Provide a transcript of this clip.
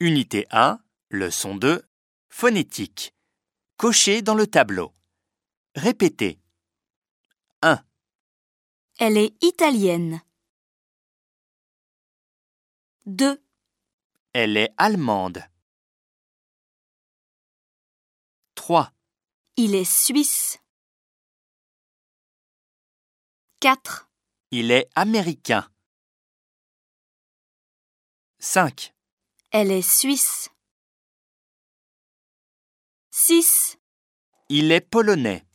Unité 1, leçon 2, phonétique. Cochez dans le tableau. Répétez. 1, Elle est italienne. 2, elle est allemande. 3, il est suisse. 4, il est américain. 5, elle est suisse. 6, il est polonais.